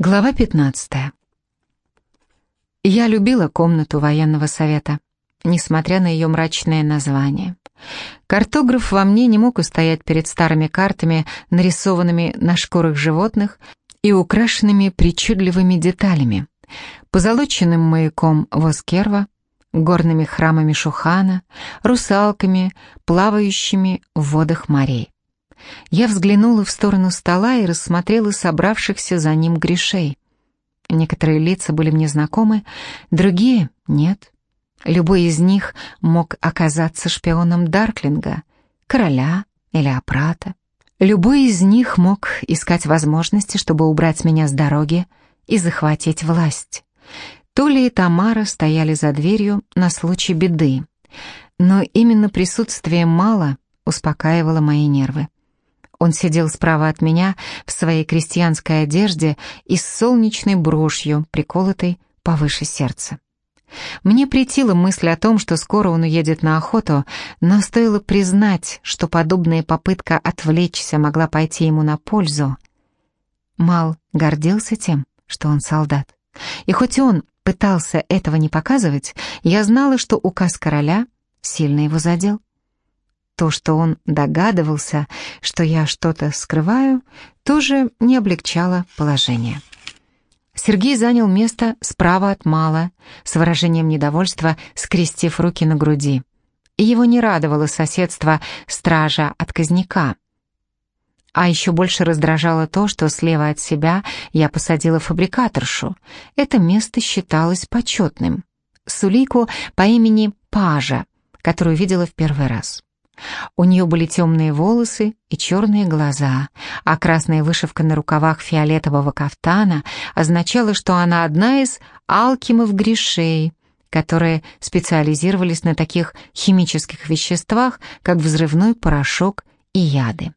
Глава 15. Я любила комнату военного совета, несмотря на ее мрачное название. Картограф во мне не мог устоять перед старыми картами, нарисованными на шкурах животных и украшенными причудливыми деталями, позолоченным маяком Воскерва, горными храмами Шухана, русалками, плавающими в водах морей. Я взглянула в сторону стола и рассмотрела собравшихся за ним грешей. Некоторые лица были мне знакомы, другие — нет. Любой из них мог оказаться шпионом Дарклинга, короля или опрата. Любой из них мог искать возможности, чтобы убрать меня с дороги и захватить власть. Толя и Тамара стояли за дверью на случай беды, но именно присутствие Мала успокаивало мои нервы. Он сидел справа от меня в своей крестьянской одежде и с солнечной брошью, приколотой повыше сердца. Мне претила мысль о том, что скоро он уедет на охоту, но стоило признать, что подобная попытка отвлечься могла пойти ему на пользу. Мал гордился тем, что он солдат. И хоть он пытался этого не показывать, я знала, что указ короля сильно его задел. То, что он догадывался, что я что-то скрываю, тоже не облегчало положение. Сергей занял место справа от Мала, с выражением недовольства скрестив руки на груди. Его не радовало соседство стража от казняка. А еще больше раздражало то, что слева от себя я посадила фабрикаторшу. Это место считалось почетным. Сулику по имени Пажа, которую видела в первый раз. У нее были темные волосы и черные глаза, а красная вышивка на рукавах фиолетового кафтана означала, что она одна из алкимов-грешей, которые специализировались на таких химических веществах, как взрывной порошок и яды.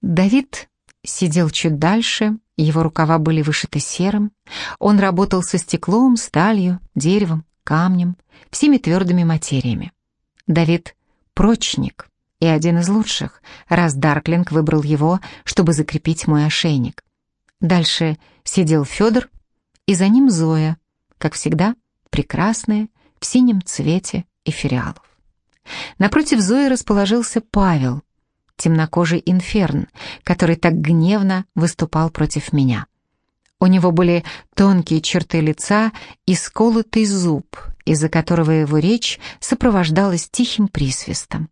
Давид сидел чуть дальше, его рукава были вышиты серым. Он работал со стеклом, сталью, деревом, камнем, всеми твердыми материями. Давид прочник и один из лучших, раз Дарклинг выбрал его, чтобы закрепить мой ошейник. Дальше сидел Федор, и за ним Зоя, как всегда, прекрасная, в синем цвете эфириалов. Напротив Зои расположился Павел, темнокожий инферн, который так гневно выступал против меня. У него были тонкие черты лица и сколотый зуб, из-за которого его речь сопровождалась тихим присвистом.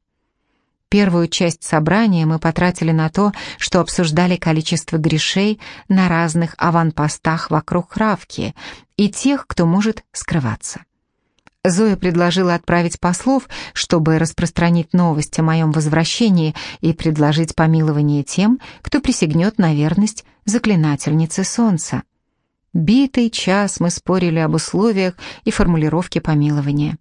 Первую часть собрания мы потратили на то, что обсуждали количество грешей на разных аванпостах вокруг Хравки и тех, кто может скрываться. Зоя предложила отправить послов, чтобы распространить новость о моем возвращении и предложить помилование тем, кто присягнет на верность заклинательнице солнца. Битый час мы спорили об условиях и формулировке помилования.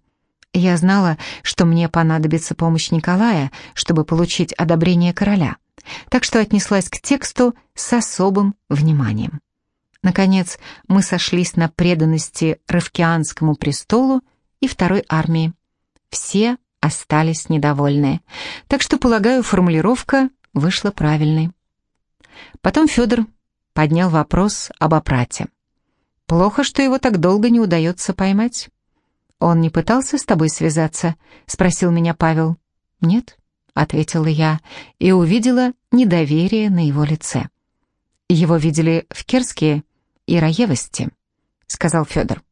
Я знала, что мне понадобится помощь Николая, чтобы получить одобрение короля, так что отнеслась к тексту с особым вниманием. Наконец, мы сошлись на преданности Равкианскому престолу и второй армии. Все остались недовольны, так что, полагаю, формулировка вышла правильной. Потом Федор поднял вопрос об опрате. «Плохо, что его так долго не удается поймать». «Он не пытался с тобой связаться?» — спросил меня Павел. «Нет», — ответила я и увидела недоверие на его лице. «Его видели в Керске и Раевости», — сказал Федор.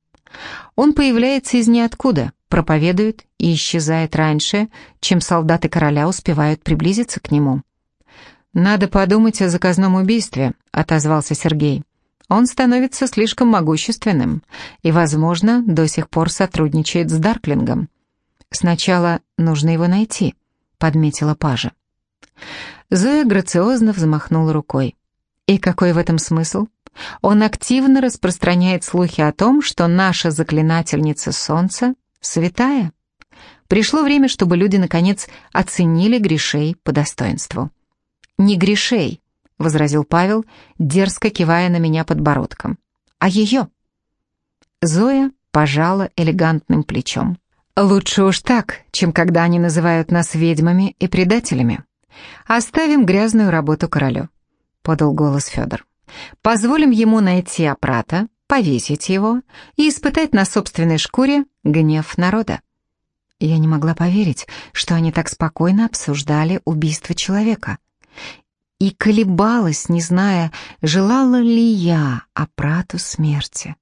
Он появляется из ниоткуда, проповедует и исчезает раньше, чем солдаты короля успевают приблизиться к нему. «Надо подумать о заказном убийстве», — отозвался Сергей. «Он становится слишком могущественным и, возможно, до сих пор сотрудничает с Дарклингом. Сначала нужно его найти», — подметила Пажа. Зоя грациозно взмахнула рукой. «И какой в этом смысл?» Он активно распространяет слухи о том, что наша заклинательница солнца святая. Пришло время, чтобы люди, наконец, оценили грешей по достоинству. «Не грешей», — возразил Павел, дерзко кивая на меня подбородком, — «а ее». Зоя пожала элегантным плечом. «Лучше уж так, чем когда они называют нас ведьмами и предателями. Оставим грязную работу королю», — подал голос Федор. Позволим ему найти опрата, повесить его и испытать на собственной шкуре гнев народа. Я не могла поверить, что они так спокойно обсуждали убийство человека. И колебалась, не зная, желала ли я опрату смерти.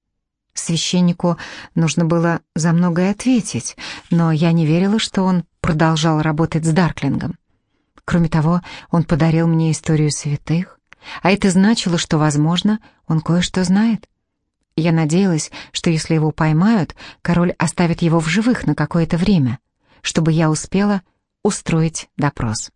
Священнику нужно было за многое ответить, но я не верила, что он продолжал работать с Дарклингом. Кроме того, он подарил мне историю святых, а это значило, что, возможно, он кое-что знает. Я надеялась, что если его поймают, король оставит его в живых на какое-то время, чтобы я успела устроить допрос.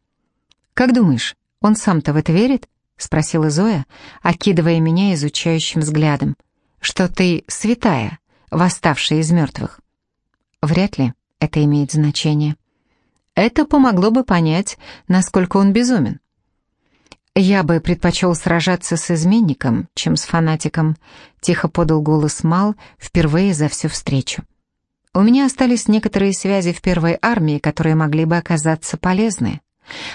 «Как думаешь, он сам-то в это верит?» — спросила Зоя, окидывая меня изучающим взглядом. «Что ты святая, восставшая из мертвых?» «Вряд ли это имеет значение. Это помогло бы понять, насколько он безумен. «Я бы предпочел сражаться с изменником, чем с фанатиком», — тихо подал голос Мал впервые за всю встречу. «У меня остались некоторые связи в первой армии, которые могли бы оказаться полезны.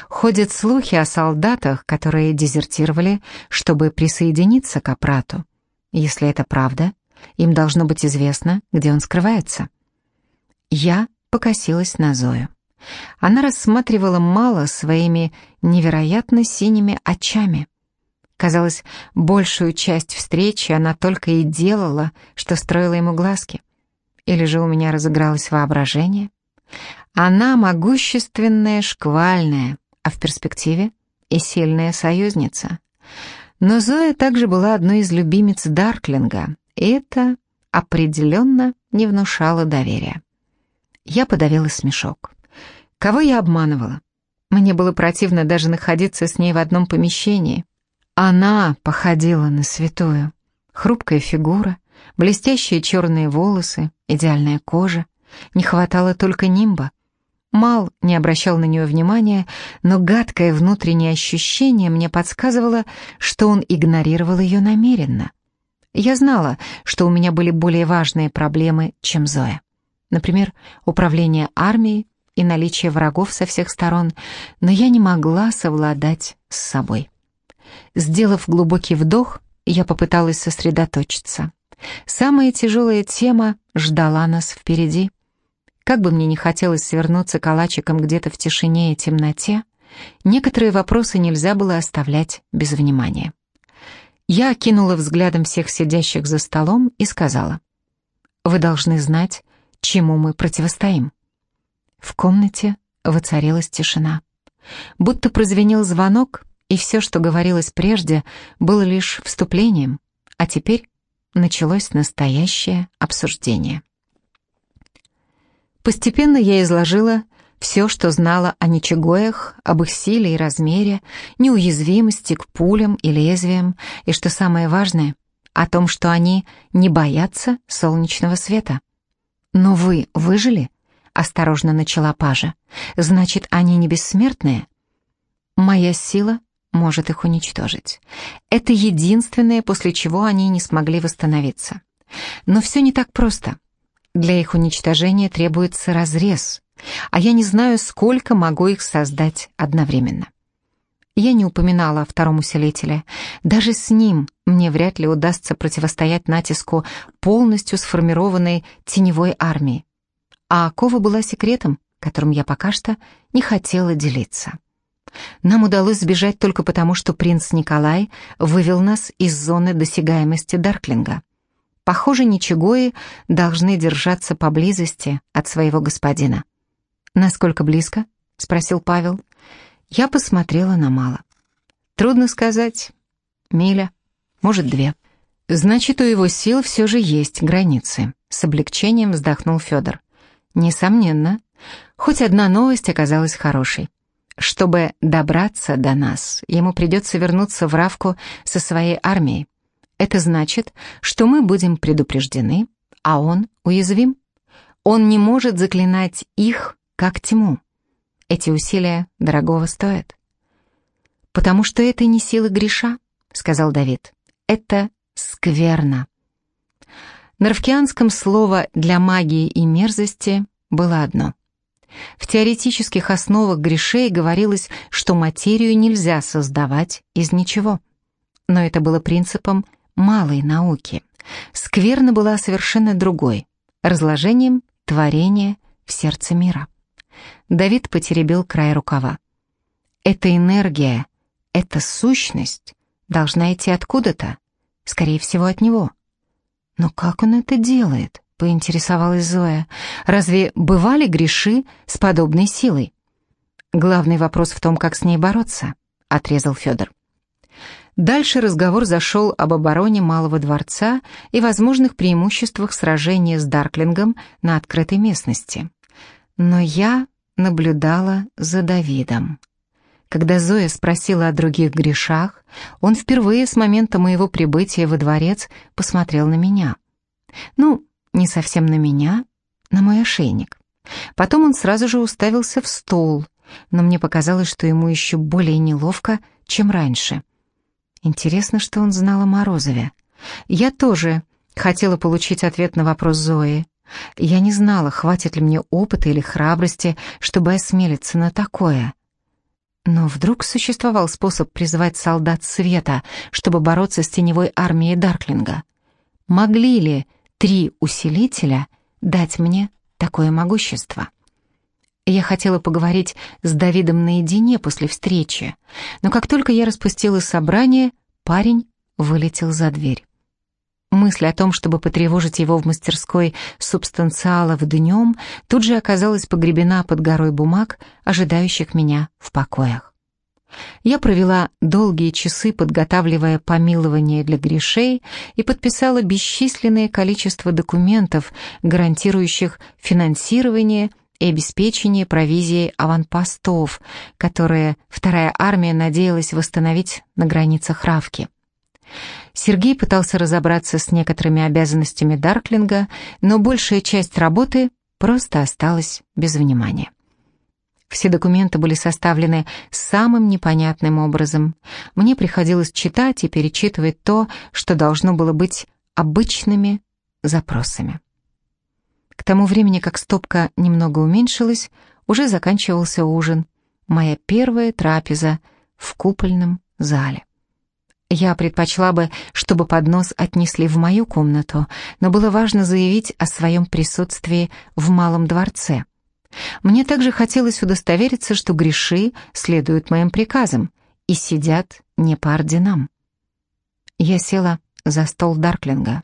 Ходят слухи о солдатах, которые дезертировали, чтобы присоединиться к аппарату. Если это правда, им должно быть известно, где он скрывается». Я покосилась на Зою. Она рассматривала Мало своими невероятно синими очами. Казалось, большую часть встречи она только и делала, что строила ему глазки. Или же у меня разыгралось воображение? Она могущественная, шквальная, а в перспективе и сильная союзница. Но Зоя также была одной из любимиц Дарклинга, и это определенно не внушало доверия. Я подавила смешок. Кого я обманывала? Мне было противно даже находиться с ней в одном помещении. Она походила на святую. Хрупкая фигура, блестящие черные волосы, идеальная кожа. Не хватало только нимба. Мал не обращал на нее внимания, но гадкое внутреннее ощущение мне подсказывало, что он игнорировал ее намеренно. Я знала, что у меня были более важные проблемы, чем Зоя. Например, управление армией, и наличие врагов со всех сторон, но я не могла совладать с собой. Сделав глубокий вдох, я попыталась сосредоточиться. Самая тяжелая тема ждала нас впереди. Как бы мне ни хотелось свернуться калачиком где-то в тишине и темноте, некоторые вопросы нельзя было оставлять без внимания. Я окинула взглядом всех сидящих за столом и сказала, «Вы должны знать, чему мы противостоим». В комнате воцарилась тишина. Будто прозвенел звонок, и все, что говорилось прежде, было лишь вступлением, а теперь началось настоящее обсуждение. Постепенно я изложила все, что знала о ничегоях, об их силе и размере, неуязвимости к пулям и лезвиям, и, что самое важное, о том, что они не боятся солнечного света. «Но вы выжили?» Осторожно начала Пажа. «Значит, они не бессмертные?» «Моя сила может их уничтожить. Это единственное, после чего они не смогли восстановиться. Но все не так просто. Для их уничтожения требуется разрез, а я не знаю, сколько могу их создать одновременно. Я не упоминала о втором усилителе. Даже с ним мне вряд ли удастся противостоять натиску полностью сформированной теневой армии а Кова была секретом, которым я пока что не хотела делиться. Нам удалось сбежать только потому, что принц Николай вывел нас из зоны досягаемости Дарклинга. Похоже, ничегои должны держаться поблизости от своего господина. «Насколько близко?» — спросил Павел. Я посмотрела на Мало. «Трудно сказать. Миля, может, две». «Значит, у его сил все же есть границы», — с облегчением вздохнул Федор. Несомненно. Хоть одна новость оказалась хорошей. Чтобы добраться до нас, ему придется вернуться в Равку со своей армией. Это значит, что мы будем предупреждены, а он уязвим. Он не может заклинать их, как тьму. Эти усилия дорогого стоят. «Потому что это не сила греша», — сказал Давид. «Это скверно». На равкианском слово для магии и мерзости было одно. В теоретических основах грешей говорилось, что материю нельзя создавать из ничего. Но это было принципом малой науки. Скверна была совершенно другой — разложением творения в сердце мира. Давид потеребил край рукава. Эта энергия, эта сущность должна идти откуда-то, скорее всего, от него. Но как он это делает? — поинтересовалась Зоя. «Разве бывали греши с подобной силой?» «Главный вопрос в том, как с ней бороться», — отрезал Федор. Дальше разговор зашел об обороне Малого дворца и возможных преимуществах сражения с Дарклингом на открытой местности. Но я наблюдала за Давидом. Когда Зоя спросила о других грешах, он впервые с момента моего прибытия во дворец посмотрел на меня. Ну, не совсем на меня, на мой ошейник. Потом он сразу же уставился в стол, но мне показалось, что ему еще более неловко, чем раньше. Интересно, что он знал о Морозове. Я тоже хотела получить ответ на вопрос Зои. Я не знала, хватит ли мне опыта или храбрости, чтобы осмелиться на такое. Но вдруг существовал способ призвать солдат света, чтобы бороться с теневой армией Дарклинга. Могли ли три усилителя дать мне такое могущество. Я хотела поговорить с Давидом наедине после встречи, но как только я распустила собрание, парень вылетел за дверь. Мысль о том, чтобы потревожить его в мастерской субстанциалов днем, тут же оказалась погребена под горой бумаг, ожидающих меня в покоях. Я провела долгие часы, подготавливая помилование для грешей и подписала бесчисленное количество документов, гарантирующих финансирование и обеспечение провизией аванпостов, которые вторая армия надеялась восстановить на границах Равки. Сергей пытался разобраться с некоторыми обязанностями Дарклинга, но большая часть работы просто осталась без внимания. Все документы были составлены самым непонятным образом. Мне приходилось читать и перечитывать то, что должно было быть обычными запросами. К тому времени, как стопка немного уменьшилась, уже заканчивался ужин. Моя первая трапеза в купольном зале. Я предпочла бы, чтобы поднос отнесли в мою комнату, но было важно заявить о своем присутствии в Малом дворце — мне также хотелось удостовериться, что греши следуют моим приказам и сидят не по орденам. Я села за стол Дарклинга.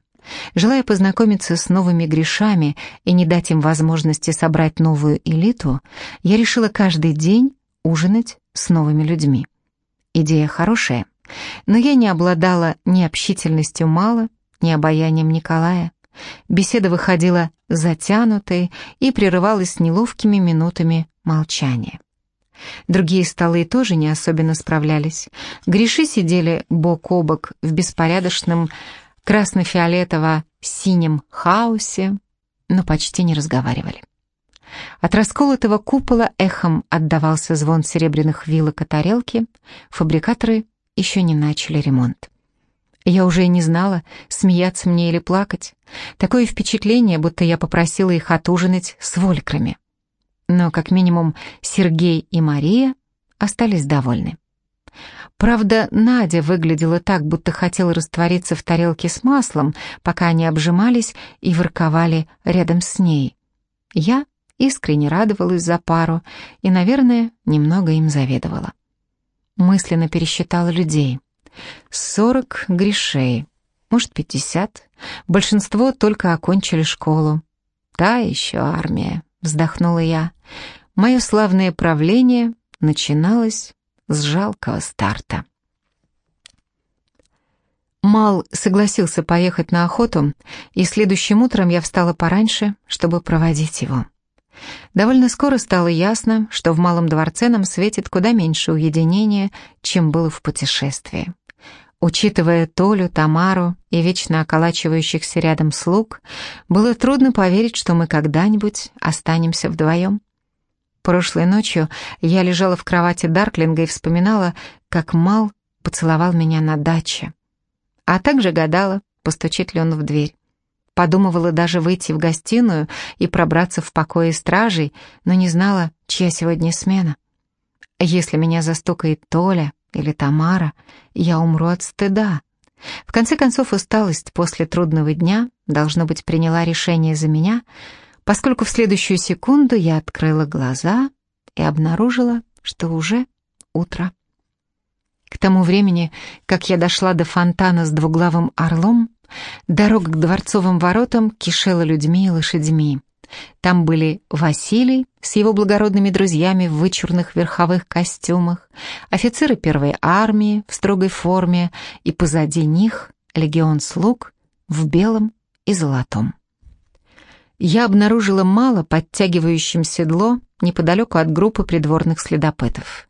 Желая познакомиться с новыми грешами и не дать им возможности собрать новую элиту, я решила каждый день ужинать с новыми людьми. Идея хорошая, но я не обладала ни общительностью Мала, ни обаянием Николая. Беседа выходила затянутой и прерывалась неловкими минутами молчания. Другие столы тоже не особенно справлялись. Гриши сидели бок о бок в беспорядочном красно-фиолетово-синем хаосе, но почти не разговаривали. От расколотого купола эхом отдавался звон серебряных вилок и тарелки, фабрикаторы еще не начали ремонт. Я уже и не знала, смеяться мне или плакать. Такое впечатление, будто я попросила их отужинать с волькрами. Но, как минимум, Сергей и Мария остались довольны. Правда, Надя выглядела так, будто хотела раствориться в тарелке с маслом, пока они обжимались и ворковали рядом с ней. Я искренне радовалась за пару и, наверное, немного им заведовала. Мысленно пересчитала людей — Сорок грешей, может, пятьдесят. Большинство только окончили школу. Та еще армия, вздохнула я. Мое славное правление начиналось с жалкого старта. Мал согласился поехать на охоту, и следующим утром я встала пораньше, чтобы проводить его. Довольно скоро стало ясно, что в Малом дворце нам светит куда меньше уединения, чем было в путешествии. Учитывая Толю, Тамару и вечно околачивающихся рядом слуг, было трудно поверить, что мы когда-нибудь останемся вдвоем. Прошлой ночью я лежала в кровати Дарклинга и вспоминала, как Мал поцеловал меня на даче. А также гадала, постучит ли он в дверь. Подумывала даже выйти в гостиную и пробраться в покое стражей, но не знала, чья сегодня смена. Если меня застукает Толя или Тамара, я умру от стыда. В конце концов, усталость после трудного дня, должно быть, приняла решение за меня, поскольку в следующую секунду я открыла глаза и обнаружила, что уже утро. К тому времени, как я дошла до фонтана с двуглавым орлом, дорога к дворцовым воротам кишела людьми и лошадьми. Там были Василий с его благородными друзьями в вычурных верховых костюмах, офицеры первой армии в строгой форме, и позади них легион слуг в белом и золотом. Я обнаружила мало подтягивающим седло неподалеку от группы придворных следопытов.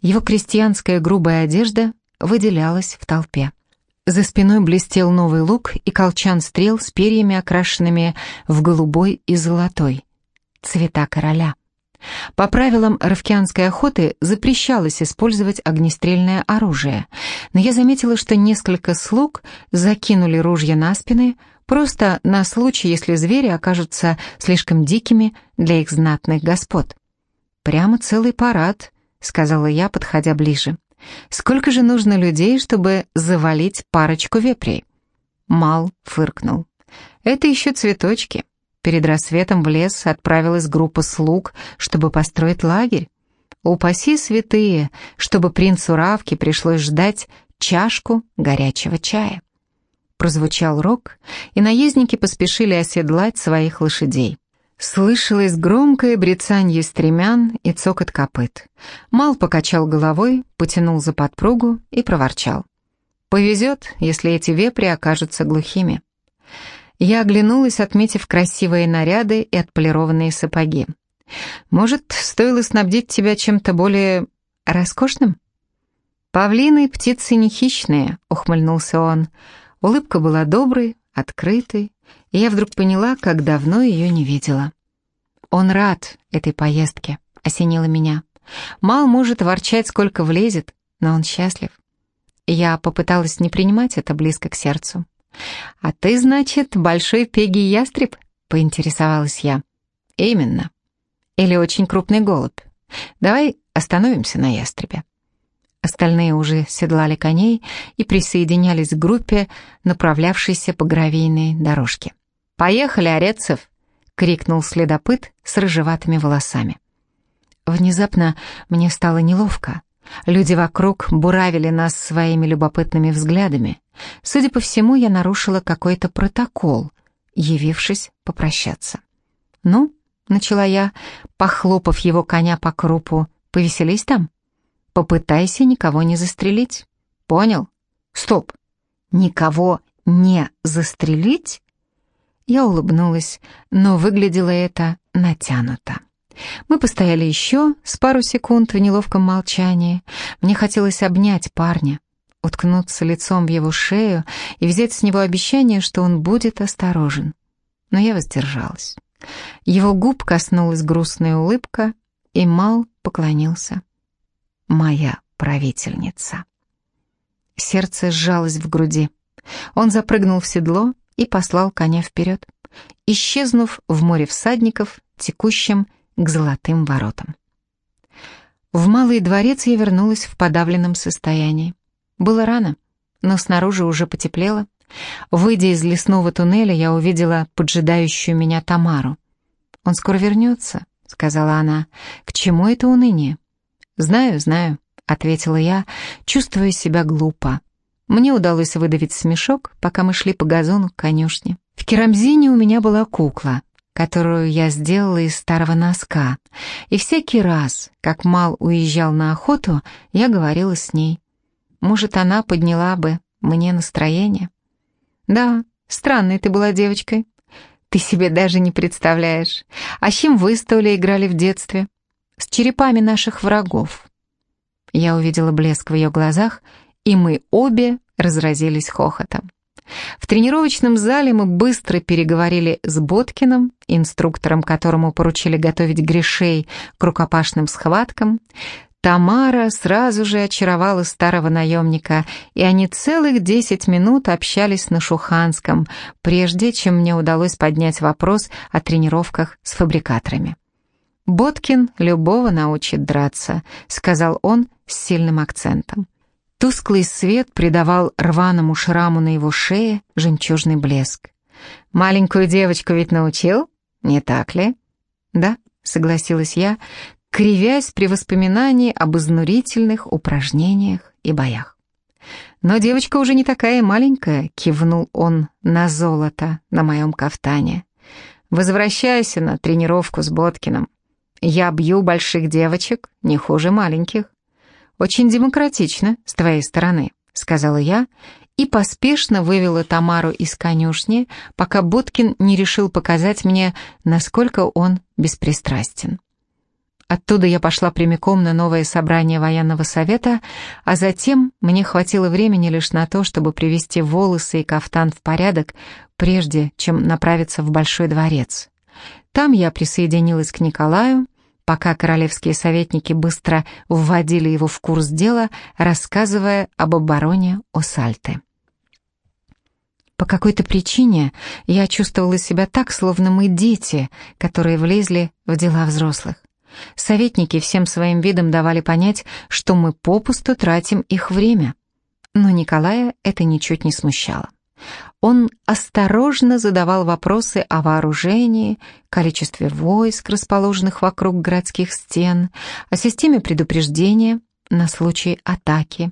Его крестьянская грубая одежда выделялась в толпе. За спиной блестел новый лук и колчан стрел с перьями, окрашенными в голубой и золотой. Цвета короля. По правилам равкианской охоты запрещалось использовать огнестрельное оружие, но я заметила, что несколько слуг закинули ружья на спины, просто на случай, если звери окажутся слишком дикими для их знатных господ. «Прямо целый парад», — сказала я, подходя ближе. Сколько же нужно людей, чтобы завалить парочку вепрей? Мал фыркнул. Это еще цветочки. Перед рассветом в лес отправилась группа слуг, чтобы построить лагерь. Упаси святые, чтобы принцу Равке пришлось ждать чашку горячего чая. Прозвучал рог, и наездники поспешили оседлать своих лошадей. Слышалось громкое брецанье стремян и цокот копыт. Мал покачал головой, потянул за подпругу и проворчал. «Повезет, если эти вепри окажутся глухими». Я оглянулась, отметив красивые наряды и отполированные сапоги. «Может, стоило снабдить тебя чем-то более роскошным?» «Павлины — птицы не хищные», — ухмыльнулся он. Улыбка была доброй, открытой, и я вдруг поняла, как давно ее не видела. Он рад этой поездке, осенило меня. Мал может ворчать, сколько влезет, но он счастлив. Я попыталась не принимать это близко к сердцу. «А ты, значит, большой пеги ястреб?» — поинтересовалась я. «Именно. Или очень крупный голубь. Давай остановимся на ястребе». Остальные уже седлали коней и присоединялись к группе, направлявшейся по гравийной дорожке. «Поехали, Орецев!» — крикнул следопыт с рыжеватыми волосами. Внезапно мне стало неловко. Люди вокруг буравили нас своими любопытными взглядами. Судя по всему, я нарушила какой-то протокол, явившись попрощаться. «Ну», — начала я, похлопав его коня по крупу, — «повеселись там? Попытайся никого не застрелить. Понял? Стоп! Никого не застрелить?» Я улыбнулась, но выглядело это натянуто. Мы постояли еще с пару секунд в неловком молчании. Мне хотелось обнять парня, уткнуться лицом в его шею и взять с него обещание, что он будет осторожен. Но я воздержалась. Его губ коснулась грустная улыбка, и Мал поклонился. «Моя правительница». Сердце сжалось в груди. Он запрыгнул в седло, и послал коня вперед, исчезнув в море всадников, текущем к золотым воротам. В Малый дворец я вернулась в подавленном состоянии. Было рано, но снаружи уже потеплело. Выйдя из лесного туннеля, я увидела поджидающую меня Тамару. «Он скоро вернется», — сказала она. «К чему это уныние?» «Знаю, знаю», — ответила я, чувствуя себя глупо. Мне удалось выдавить смешок, пока мы шли по газону к конюшне. В керамзине у меня была кукла, которую я сделала из старого носка, и всякий раз, как Мал уезжал на охоту, я говорила с ней. Может, она подняла бы мне настроение? Да, странной ты была девочкой. Ты себе даже не представляешь. А чем вы с Толей играли в детстве? С черепами наших врагов. Я увидела блеск в ее глазах и мы обе разразились хохотом. В тренировочном зале мы быстро переговорили с Боткиным, инструктором которому поручили готовить грешей к рукопашным схваткам. Тамара сразу же очаровала старого наемника, и они целых десять минут общались на шуханском, прежде чем мне удалось поднять вопрос о тренировках с фабрикаторами. «Боткин любого научит драться», — сказал он с сильным акцентом. Тусклый свет придавал рваному шраму на его шее жемчужный блеск. «Маленькую девочку ведь научил, не так ли?» «Да», — согласилась я, кривясь при воспоминании об изнурительных упражнениях и боях. «Но девочка уже не такая маленькая», — кивнул он на золото на моем кафтане. «Возвращайся на тренировку с Боткиным. Я бью больших девочек не хуже маленьких». «Очень демократично с твоей стороны», — сказала я и поспешно вывела Тамару из конюшни, пока Боткин не решил показать мне, насколько он беспристрастен. Оттуда я пошла прямиком на новое собрание военного совета, а затем мне хватило времени лишь на то, чтобы привести волосы и кафтан в порядок, прежде чем направиться в Большой дворец. Там я присоединилась к Николаю, пока королевские советники быстро вводили его в курс дела, рассказывая об обороне Осальты. По какой-то причине я чувствовала себя так, словно мы дети, которые влезли в дела взрослых. Советники всем своим видом давали понять, что мы попусту тратим их время. Но Николая это ничуть не смущало. Он осторожно задавал вопросы о вооружении, количестве войск, расположенных вокруг городских стен, о системе предупреждения на случай атаки.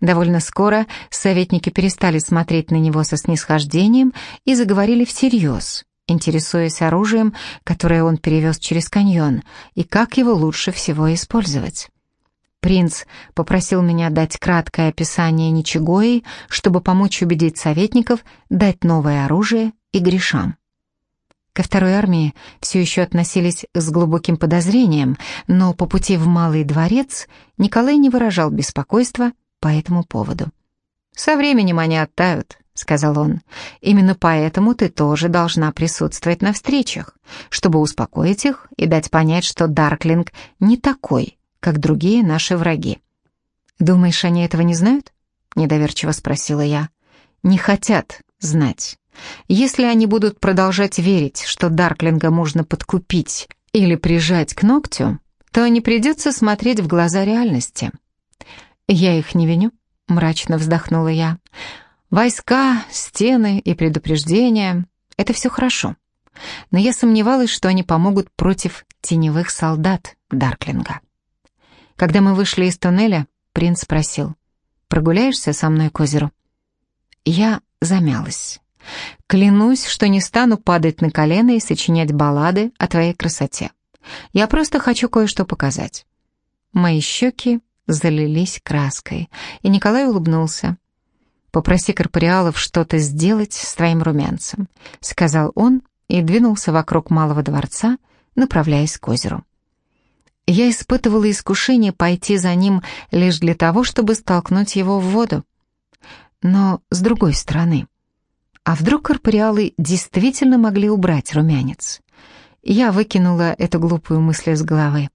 Довольно скоро советники перестали смотреть на него со снисхождением и заговорили всерьез интересуясь оружием, которое он перевез через каньон, и как его лучше всего использовать. Принц попросил меня дать краткое описание Ничегои, чтобы помочь убедить советников дать новое оружие и грешам. Ко второй армии все еще относились с глубоким подозрением, но по пути в Малый дворец Николай не выражал беспокойства по этому поводу. «Со временем они оттают», — сказал он. «Именно поэтому ты тоже должна присутствовать на встречах, чтобы успокоить их и дать понять, что Дарклинг не такой, как другие наши враги». «Думаешь, они этого не знают?» — недоверчиво спросила я. «Не хотят знать. Если они будут продолжать верить, что Дарклинга можно подкупить или прижать к ногтю, то не придется смотреть в глаза реальности». «Я их не виню», — мрачно вздохнула я. Войска, стены и предупреждения — это все хорошо. Но я сомневалась, что они помогут против теневых солдат Дарклинга. Когда мы вышли из туннеля, принц спросил, «Прогуляешься со мной к озеру?» Я замялась. «Клянусь, что не стану падать на колено и сочинять баллады о твоей красоте. Я просто хочу кое-что показать». Мои щеки залились краской, и Николай улыбнулся. «Попроси корпориалов что-то сделать с твоим румянцем», — сказал он и двинулся вокруг малого дворца, направляясь к озеру. Я испытывала искушение пойти за ним лишь для того, чтобы столкнуть его в воду. Но с другой стороны, а вдруг корпориалы действительно могли убрать румянец? Я выкинула эту глупую мысль из головы.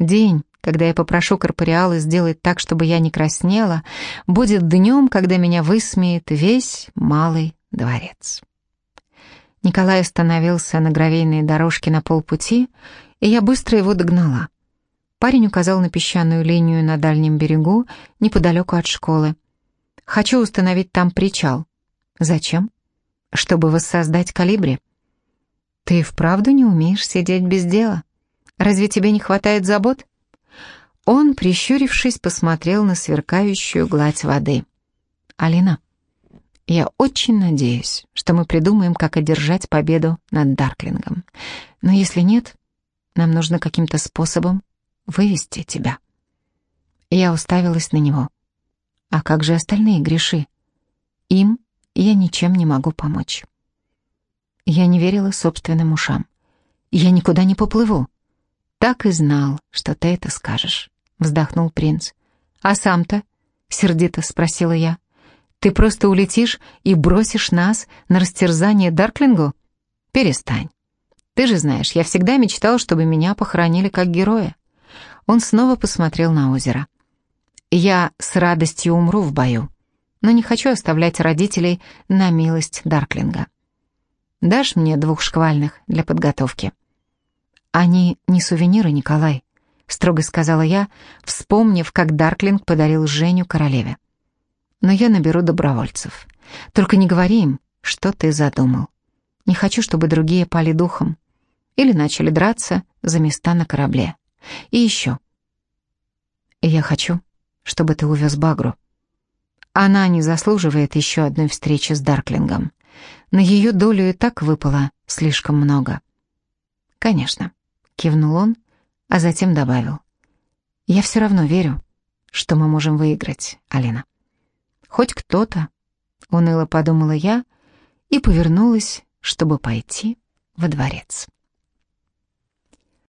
День, когда я попрошу корпориалы сделать так, чтобы я не краснела, будет днем, когда меня высмеет весь малый дворец. Николай остановился на гравийной дорожке на полпути, и я быстро его догнала. Парень указал на песчаную линию на дальнем берегу, неподалеку от школы. «Хочу установить там причал». «Зачем?» «Чтобы воссоздать калибри». «Ты вправду не умеешь сидеть без дела? Разве тебе не хватает забот?» Он, прищурившись, посмотрел на сверкающую гладь воды. «Алина, я очень надеюсь, что мы придумаем, как одержать победу над Дарклингом. Но если нет, нам нужно каким-то способом вывести тебя». Я уставилась на него. «А как же остальные греши? Им я ничем не могу помочь». Я не верила собственным ушам. «Я никуда не поплыву». «Так и знал, что ты это скажешь» вздохнул принц. «А сам-то?» — сердито спросила я. «Ты просто улетишь и бросишь нас на растерзание Дарклингу? Перестань. Ты же знаешь, я всегда мечтал, чтобы меня похоронили как героя». Он снова посмотрел на озеро. «Я с радостью умру в бою, но не хочу оставлять родителей на милость Дарклинга. Дашь мне двух шквальных для подготовки?» «Они не сувениры, Николай», — строго сказала я, вспомнив, как Дарклинг подарил Женю королеве. «Но я наберу добровольцев. Только не говори им, что ты задумал. Не хочу, чтобы другие пали духом или начали драться за места на корабле. И еще. Я хочу, чтобы ты увез Багру. Она не заслуживает еще одной встречи с Дарклингом. На ее долю и так выпало слишком много. Конечно, кивнул он, а затем добавил. Я все равно верю, что мы можем выиграть, Алина. Хоть кто-то, уныло подумала я и повернулась, чтобы пойти во дворец.